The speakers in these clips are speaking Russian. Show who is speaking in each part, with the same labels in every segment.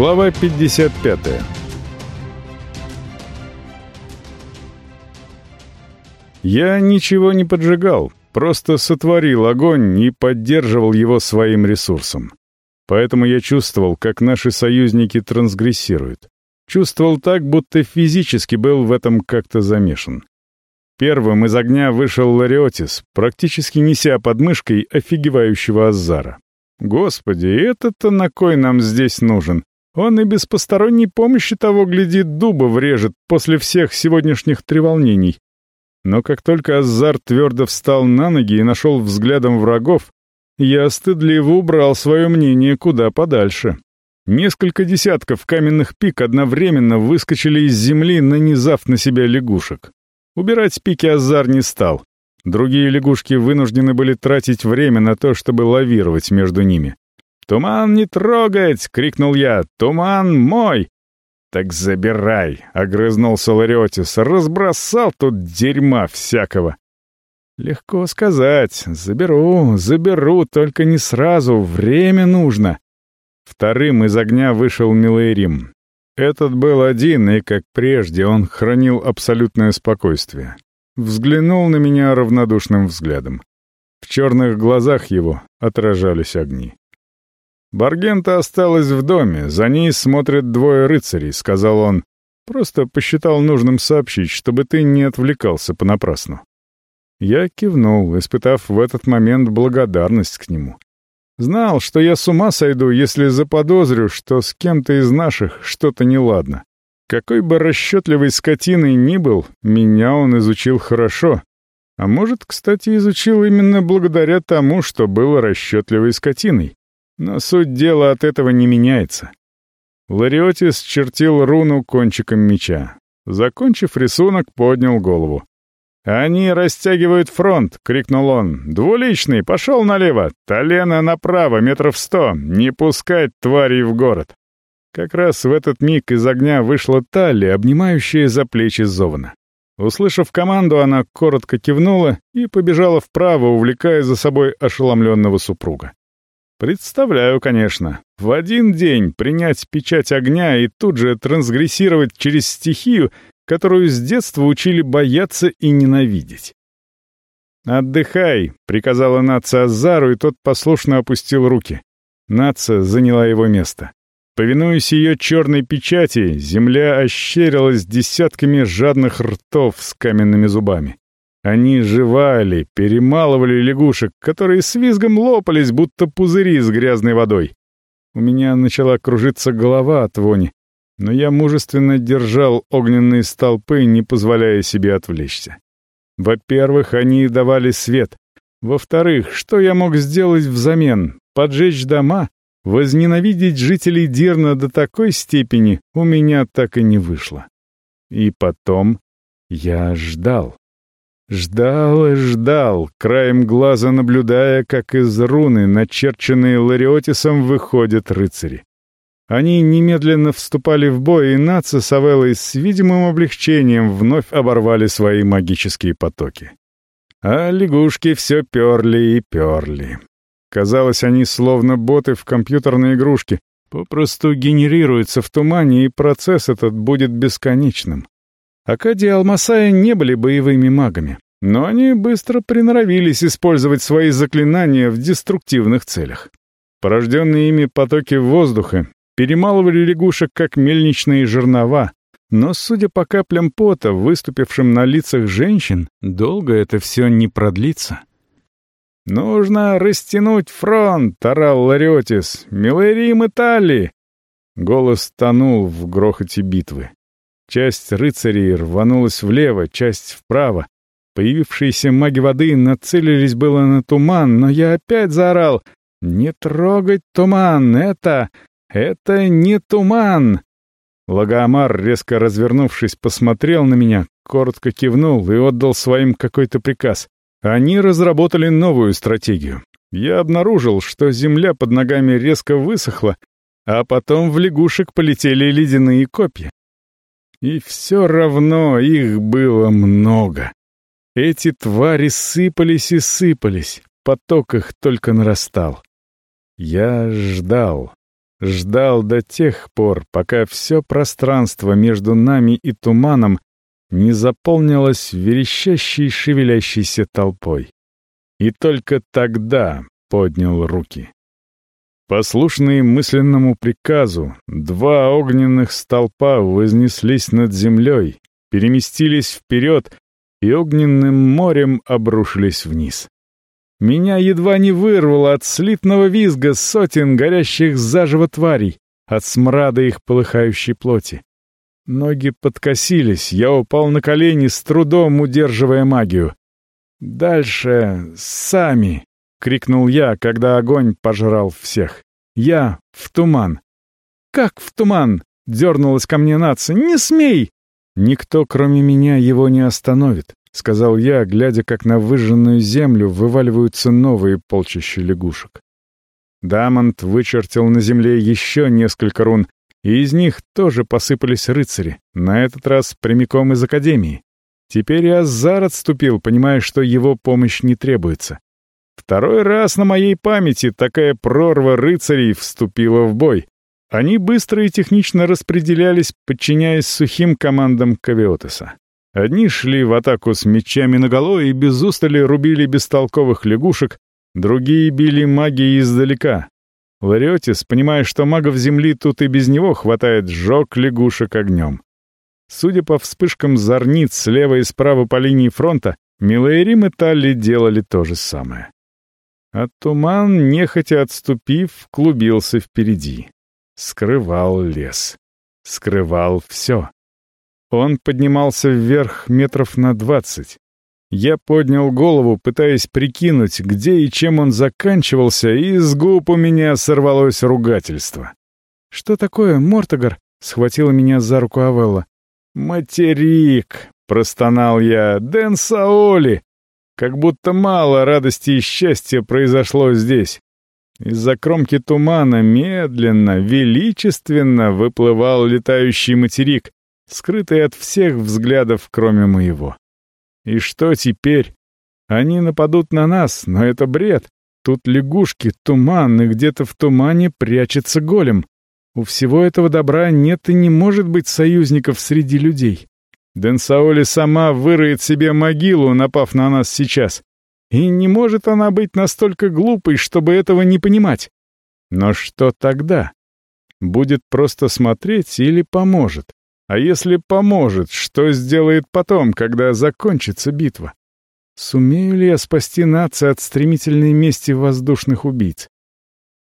Speaker 1: Глава 55 Я ничего не поджигал, просто сотворил огонь и поддерживал его своим ресурсом. Поэтому я чувствовал, как наши союзники трансгрессируют. Чувствовал так, будто физически был в этом как-то замешан. Первым из огня вышел Лариотис, практически неся под мышкой офигевающего Азара. Господи, этот-то на кой нам здесь нужен? Он и без посторонней помощи того, глядит, дуба врежет после всех сегодняшних треволнений. Но как только Азар твердо встал на ноги и нашел взглядом врагов, я стыдливо убрал свое мнение куда подальше. Несколько десятков каменных пик одновременно выскочили из земли, нанизав на себя лягушек. Убирать пики Азар не стал. Другие лягушки вынуждены были тратить время на то, чтобы лавировать между ними. «Туман не трогать!» — крикнул я. «Туман мой!» «Так забирай!» — огрызнулся Лариотис. «Разбросал тут дерьма всякого!» «Легко сказать. Заберу, заберу, только не сразу. Время нужно!» Вторым из огня вышел Милейрим. Этот был один, и, как прежде, он хранил абсолютное спокойствие. Взглянул на меня равнодушным взглядом. В черных глазах его отражались огни. «Баргента осталась в доме, за ней смотрят двое рыцарей», — сказал он. «Просто посчитал нужным сообщить, чтобы ты не отвлекался понапрасну». Я кивнул, испытав в этот момент благодарность к нему. Знал, что я с ума сойду, если заподозрю, что с кем-то из наших что-то неладно. Какой бы расчетливой скотиной ни был, меня он изучил хорошо. А может, кстати, изучил именно благодаря тому, что был расчетливой скотиной. Но суть дела от этого не меняется. Лариотис чертил руну кончиком меча. Закончив рисунок, поднял голову. «Они растягивают фронт!» — крикнул он. «Двуличный, пошел налево! Толена направо, метров сто! Не пускать тварей в город!» Как раз в этот миг из огня вышла Талли, обнимающая за плечи Зована. Услышав команду, она коротко кивнула и побежала вправо, увлекая за собой ошеломленного супруга. Представляю, конечно, в один день принять печать огня и тут же трансгрессировать через стихию, которую с детства учили бояться и ненавидеть. «Отдыхай», — приказала Наца Азару, и тот послушно опустил руки. Наца заняла его место. Повинуясь ее черной печати, земля ощерилась десятками жадных ртов с каменными зубами. Они жевали, перемалывали лягушек, которые с визгом лопались, будто пузыри с грязной водой. У меня начала кружиться голова от вони, но я мужественно держал огненные столпы, не позволяя себе отвлечься. Во-первых, они давали свет. Во-вторых, что я мог сделать взамен? Поджечь дома? Возненавидеть жителей Дирна до такой степени у меня так и не вышло. И потом я ждал. Ждал и ждал, краем глаза наблюдая, как из руны, начерченные Лариотисом, выходят рыцари. Они немедленно вступали в бой, и Наца с Авеллой с видимым облегчением вновь оборвали свои магические потоки. А лягушки все перли и перли. Казалось, они словно боты в компьютерной игрушке, попросту генерируются в тумане, и процесс этот будет бесконечным. Акади и Алмасая не были боевыми магами, но они быстро приноровились использовать свои заклинания в деструктивных целях. Порожденные ими потоки воздуха перемалывали лягушек как мельничные жернова, но, судя по каплям пота, выступившим на лицах женщин, долго это все не продлится. «Нужно растянуть фронт!» — орал Лариотис. «Милэрим и Талли!» Голос тонул в грохоте битвы. Часть рыцарей рванулась влево, часть вправо. Появившиеся маги воды нацелились было на туман, но я опять заорал «Не трогать туман! Это... это не туман!» Лагоамар, резко развернувшись, посмотрел на меня, коротко кивнул и отдал своим какой-то приказ. Они разработали новую стратегию. Я обнаружил, что земля под ногами резко высохла, а потом в лягушек полетели ледяные копья. И все равно их было много. Эти твари сыпались и сыпались, поток их только нарастал. Я ждал. Ждал до тех пор, пока все пространство между нами и туманом не заполнилось верещащей шевелящейся толпой. И только тогда поднял руки. Послушные мысленному приказу, два огненных столпа вознеслись над землей, переместились вперед и огненным морем обрушились вниз. Меня едва не вырвало от слитного визга сотен горящих заживо тварей, от смрада их полыхающей плоти. Ноги подкосились, я упал на колени, с трудом удерживая магию. «Дальше сами!» — крикнул я, когда огонь пожрал всех. «Я в туман!» «Как в туман?» — дернулась ко мне нация. «Не смей!» «Никто, кроме меня, его не остановит», — сказал я, глядя, как на выжженную землю вываливаются новые полчища лягушек. Дамонт вычертил на земле еще несколько рун, и из них тоже посыпались рыцари, на этот раз прямиком из Академии. Теперь и Азар отступил, понимая, что его помощь не требуется. Второй раз на моей памяти такая прорва рыцарей вступила в бой. Они быстро и технично распределялись, подчиняясь сухим командам Кавиотеса. Одни шли в атаку с мечами наголо и без устали рубили бестолковых лягушек, другие били магией издалека. Лариотис, понимая, что магов земли тут и без него хватает, сжег лягушек огнем. Судя по вспышкам зорниц слева и справа по линии фронта, Милаэрим и Талли делали то же самое. А туман, нехотя отступив, клубился впереди. Скрывал лес. Скрывал все. Он поднимался вверх метров на двадцать. Я поднял голову, пытаясь прикинуть, где и чем он заканчивался, и с губ у меня сорвалось ругательство. «Что такое, Мортогар?» — схватила меня за руку Авелла. «Материк!» — простонал я. «Дэн Саоли! Как будто мало радости и счастья произошло здесь. Из-за кромки тумана медленно, величественно выплывал летающий материк, скрытый от всех взглядов, кроме моего. И что теперь? Они нападут на нас, но это бред. Тут лягушки, туман, и где-то в тумане прячется голем. У всего этого добра нет и не может быть союзников среди людей. Денсаоли сама выроет себе могилу, напав на нас сейчас. И не может она быть настолько глупой, чтобы этого не понимать. Но что тогда? Будет просто смотреть или поможет? А если поможет, что сделает потом, когда закончится битва? Сумею ли я спасти нацию от стремительной мести воздушных убийц?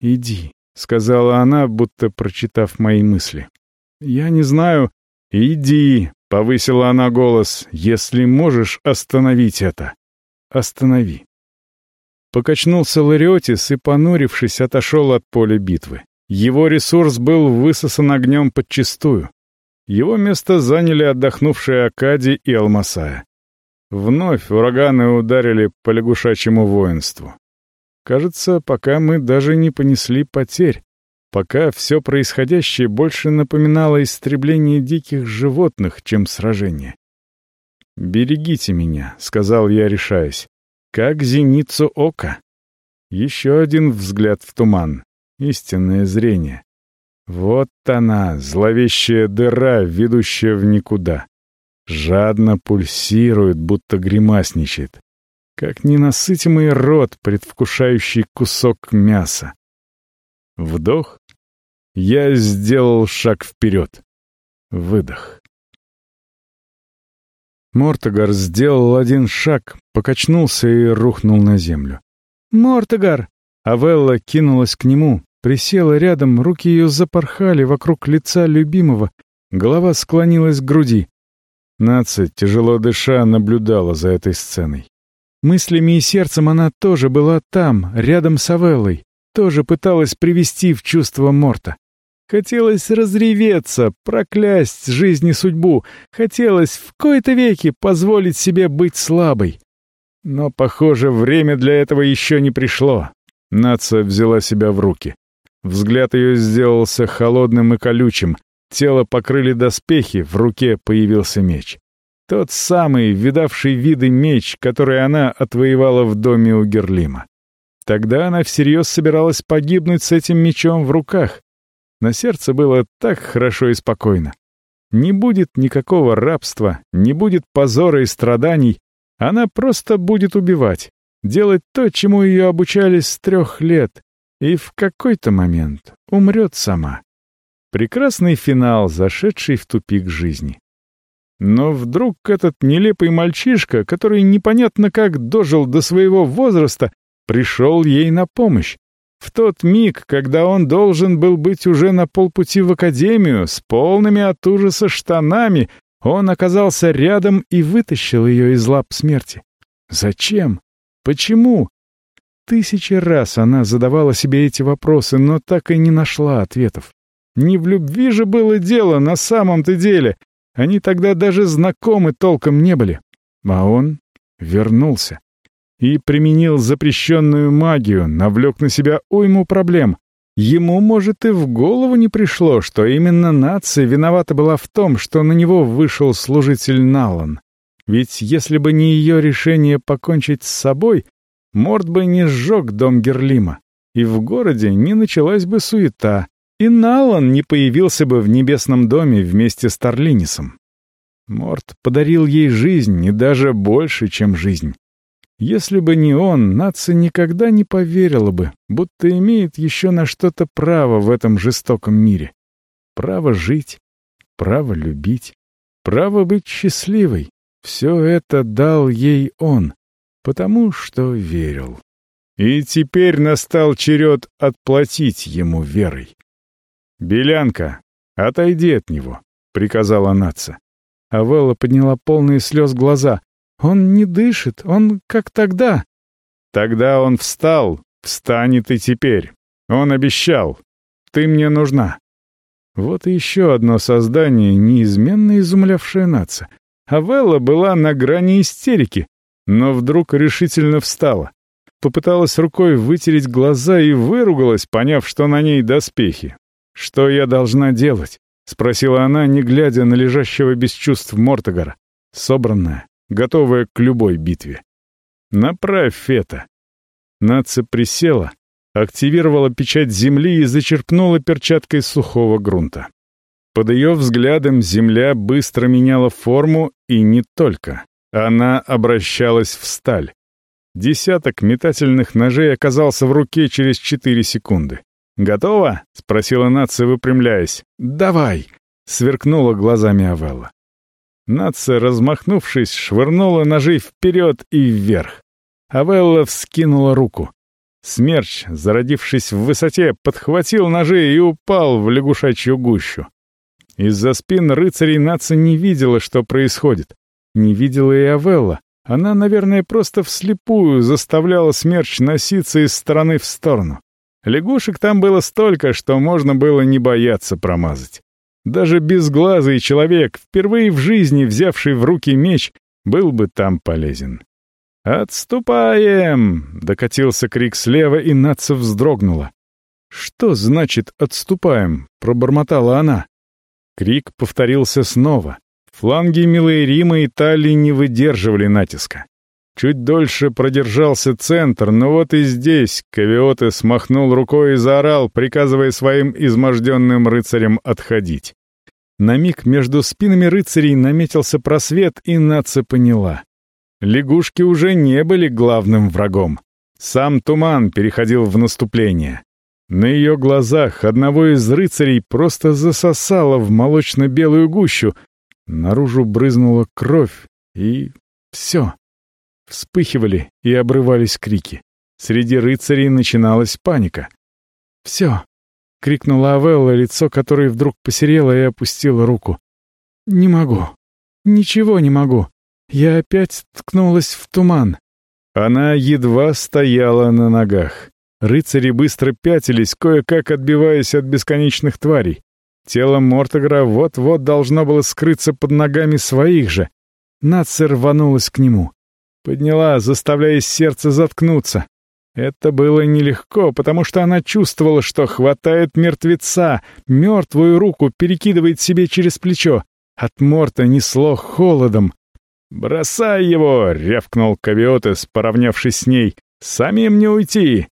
Speaker 1: «Иди», — сказала она, будто прочитав мои мысли. «Я не знаю». «Иди», — повысила она голос, — «если можешь остановить это, останови». Покачнулся Лариотис и, понурившись, отошел от поля битвы. Его ресурс был высосан огнем подчистую. Его место заняли отдохнувшие Акади и Алмасая. Вновь ураганы ударили по лягушачьему воинству. Кажется, пока мы даже не понесли потерь, пока все происходящее больше напоминало истребление диких животных, чем сражение. «Берегите меня», — сказал я, решаясь, — «как зеницу ока». Еще один взгляд в туман, истинное зрение. Вот она, зловещая дыра, ведущая в никуда. Жадно пульсирует, будто гримасничает. Как ненасытимый рот, предвкушающий кусок мяса. Вдох. Я сделал шаг вперед. Выдох. Мортогар сделал один шаг, покачнулся и рухнул на землю. «Мортогар!» Авелла кинулась к нему, присела рядом, руки ее запорхали вокруг лица любимого, голова склонилась к груди. Нация, тяжело дыша, наблюдала за этой сценой. Мыслями и сердцем она тоже была там, рядом с Авеллой тоже пыталась привести в чувство Морта. Хотелось разреветься, проклясть жизнь и судьбу. Хотелось в кои-то веки позволить себе быть слабой. Но, похоже, время для этого еще не пришло. Наца взяла себя в руки. Взгляд ее сделался холодным и колючим. Тело покрыли доспехи, в руке появился меч. Тот самый, видавший виды меч, который она отвоевала в доме у Герлима. Тогда она всерьез собиралась погибнуть с этим мечом в руках. На сердце было так хорошо и спокойно. Не будет никакого рабства, не будет позора и страданий. Она просто будет убивать, делать то, чему ее обучали с трех лет, и в какой-то момент умрет сама. Прекрасный финал, зашедший в тупик жизни. Но вдруг этот нелепый мальчишка, который непонятно как дожил до своего возраста, пришел ей на помощь. В тот миг, когда он должен был быть уже на полпути в академию, с полными от ужаса штанами, он оказался рядом и вытащил ее из лап смерти. Зачем? Почему? Тысячи раз она задавала себе эти вопросы, но так и не нашла ответов. Не в любви же было дело на самом-то деле. Они тогда даже знакомы толком не были. А он вернулся и применил запрещенную магию, навлек на себя уйму проблем. Ему, может, и в голову не пришло, что именно нация виновата была в том, что на него вышел служитель Налан. Ведь если бы не ее решение покончить с собой, Морд бы не сжег дом Герлима, и в городе не началась бы суета, и Налан не появился бы в небесном доме вместе с Тарлинисом. Морд подарил ей жизнь, и даже больше, чем жизнь. Если бы не он, нация никогда не поверила бы, будто имеет еще на что-то право в этом жестоком мире. Право жить, право любить, право быть счастливой. Все это дал ей он, потому что верил. И теперь настал черед отплатить ему верой. «Белянка, отойди от него», — приказала Наца. Авелла подняла полные слез глаза. Он не дышит, он как тогда. Тогда он встал, встанет и теперь. Он обещал. Ты мне нужна. Вот еще одно создание, неизменно изумлявшее нация. Авелла была на грани истерики, но вдруг решительно встала. Попыталась рукой вытереть глаза и выругалась, поняв, что на ней доспехи. «Что я должна делать?» — спросила она, не глядя на лежащего без чувств Мортогара. Собранная, готовая к любой битве. «Направь это!» Наца присела, активировала печать земли и зачерпнула перчаткой сухого грунта. Под ее взглядом земля быстро меняла форму и не только. Она обращалась в сталь. Десяток метательных ножей оказался в руке через четыре секунды. «Готово?» — спросила Нация, выпрямляясь. «Давай!» — сверкнула глазами Авелла. Нация, размахнувшись, швырнула ножи вперед и вверх. Авелла вскинула руку. Смерч, зародившись в высоте, подхватил ножи и упал в лягушачью гущу. Из-за спин рыцарей Нация не видела, что происходит. Не видела и Авелла. Она, наверное, просто вслепую заставляла смерч носиться из стороны в сторону. Лягушек там было столько, что можно было не бояться промазать. Даже безглазый человек, впервые в жизни взявший в руки меч, был бы там полезен. «Отступаем!» — докатился крик слева, и Натса вздрогнула. «Что значит «отступаем»?» — пробормотала она. Крик повторился снова. Фланги милой Рима и Талии не выдерживали натиска. Чуть дольше продержался центр, но вот и здесь Кавиоте смахнул рукой и заорал, приказывая своим изможденным рыцарям отходить. На миг между спинами рыцарей наметился просвет, и Наца поняла. Лягушки уже не были главным врагом. Сам туман переходил в наступление. На ее глазах одного из рыцарей просто засосало в молочно-белую гущу. Наружу брызнула кровь, и все. Вспыхивали и обрывались крики. Среди рыцарей начиналась паника. «Все!» — крикнула Авелла, лицо которой вдруг посерело и опустило руку. «Не могу. Ничего не могу. Я опять ткнулась в туман». Она едва стояла на ногах. Рыцари быстро пятились, кое-как отбиваясь от бесконечных тварей. Тело Мортогра вот-вот должно было скрыться под ногами своих же. Нацер рванулась к нему. Подняла, заставляя сердце заткнуться. Это было нелегко, потому что она чувствовала, что хватает мертвеца, мертвую руку перекидывает себе через плечо. От Морта несло холодом. «Бросай его!» — рявкнул Кавиотес, поравнявшись с ней. «Самим не уйти!»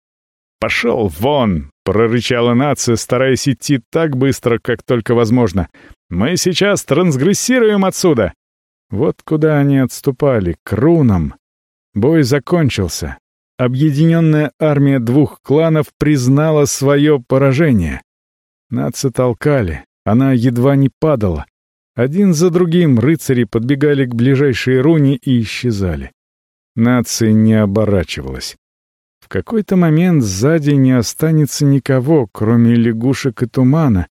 Speaker 1: «Пошел вон!» — прорычала нация, стараясь идти так быстро, как только возможно. «Мы сейчас трансгрессируем отсюда!» Вот куда они отступали, к рунам. Бой закончился. Объединенная армия двух кланов признала свое поражение. Нации толкали, она едва не падала. Один за другим рыцари подбегали к ближайшей руне и исчезали. Нация не оборачивалась. В какой-то момент сзади не останется никого, кроме лягушек и тумана,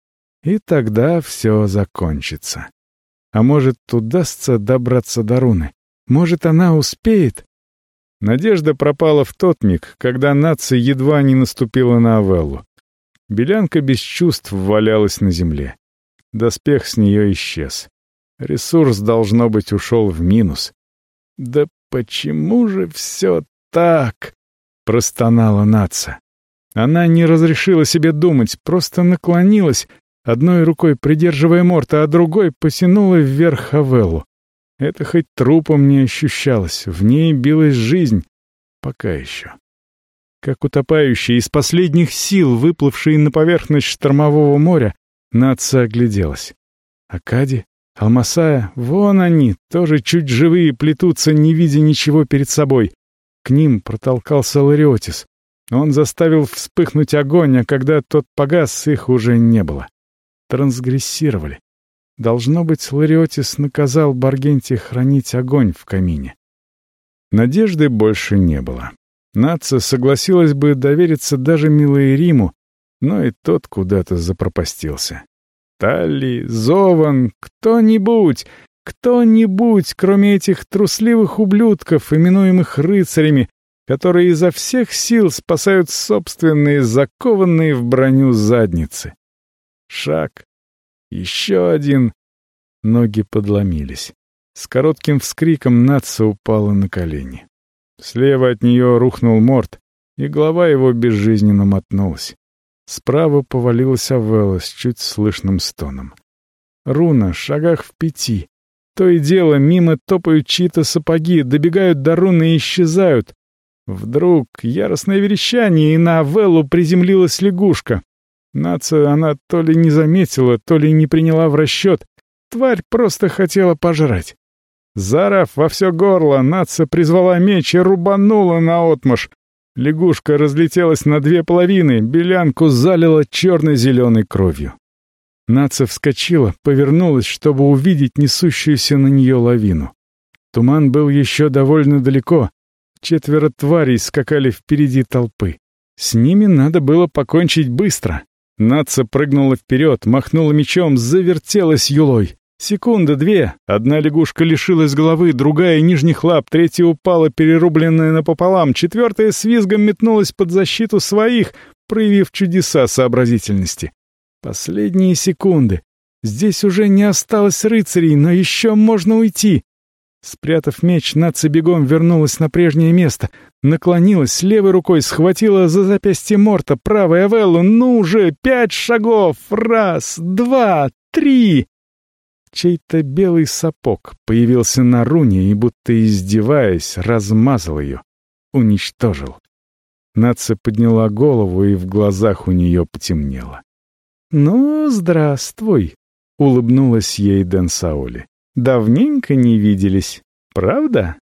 Speaker 1: и тогда все закончится. А может, удастся добраться до руны? Может, она успеет? Надежда пропала в тот миг, когда нация едва не наступила на Авеллу. Белянка без чувств валялась на земле. Доспех с нее исчез. Ресурс, должно быть, ушел в минус. «Да почему же все так?» — простонала нация. Она не разрешила себе думать, просто наклонилась, одной рукой придерживая Морта, а другой потянула вверх Хавеллу. Это хоть трупом не ощущалось, в ней билась жизнь. Пока еще. Как утопающий из последних сил, выплывший на поверхность штормового моря, Наца огляделась. Акади, Алмасая, вон они, тоже чуть живые, плетутся, не видя ничего перед собой. К ним протолкался Лариотис. Он заставил вспыхнуть огонь, а когда тот погас, их уже не было. Трансгрессировали. Должно быть, Лариотис наказал Баргенти хранить огонь в камине. Надежды больше не было. Наца согласилась бы довериться даже милой Риму, но и тот куда-то запропастился. Талли, Зован, кто-нибудь, кто-нибудь, кроме этих трусливых ублюдков, именуемых рыцарями, которые изо всех сил спасают собственные закованные в броню задницы. Шаг. Еще один. Ноги подломились. С коротким вскриком Натса упала на колени. Слева от нее рухнул морд, и голова его безжизненно мотнулась. Справа повалилась Авелла с чуть слышным стоном. Руна, шагах в пяти. То и дело, мимо топают чьи-то сапоги, добегают до руны и исчезают. Вдруг яростное верещание, и на Авеллу приземлилась лягушка. Нация она то ли не заметила, то ли не приняла в расчет. Тварь просто хотела пожрать. Зарав во все горло, Нация призвала меч и рубанула наотмашь. Лягушка разлетелась на две половины, белянку залила черно-зеленой кровью. Наца вскочила, повернулась, чтобы увидеть несущуюся на нее лавину. Туман был еще довольно далеко. Четверо тварей скакали впереди толпы. С ними надо было покончить быстро. Наца прыгнула вперед, махнула мечом, завертелась юлой. Секунда, две. Одна лягушка лишилась головы, другая — нижних лап, третья упала, перерубленная напополам, четвертая с визгом метнулась под защиту своих, проявив чудеса сообразительности. Последние секунды. Здесь уже не осталось рыцарей, но еще можно уйти. Спрятав меч, Наца бегом вернулась на прежнее место, наклонилась, левой рукой схватила за запястье Морта, правой Авеллу. «Ну уже Пять шагов! Раз, два, три!» Чей-то белый сапог появился на руне и, будто издеваясь, размазал ее, уничтожил. Наца подняла голову, и в глазах у нее потемнело. «Ну, здравствуй», — улыбнулась ей Дэн Саули. «Давненько не виделись, правда?»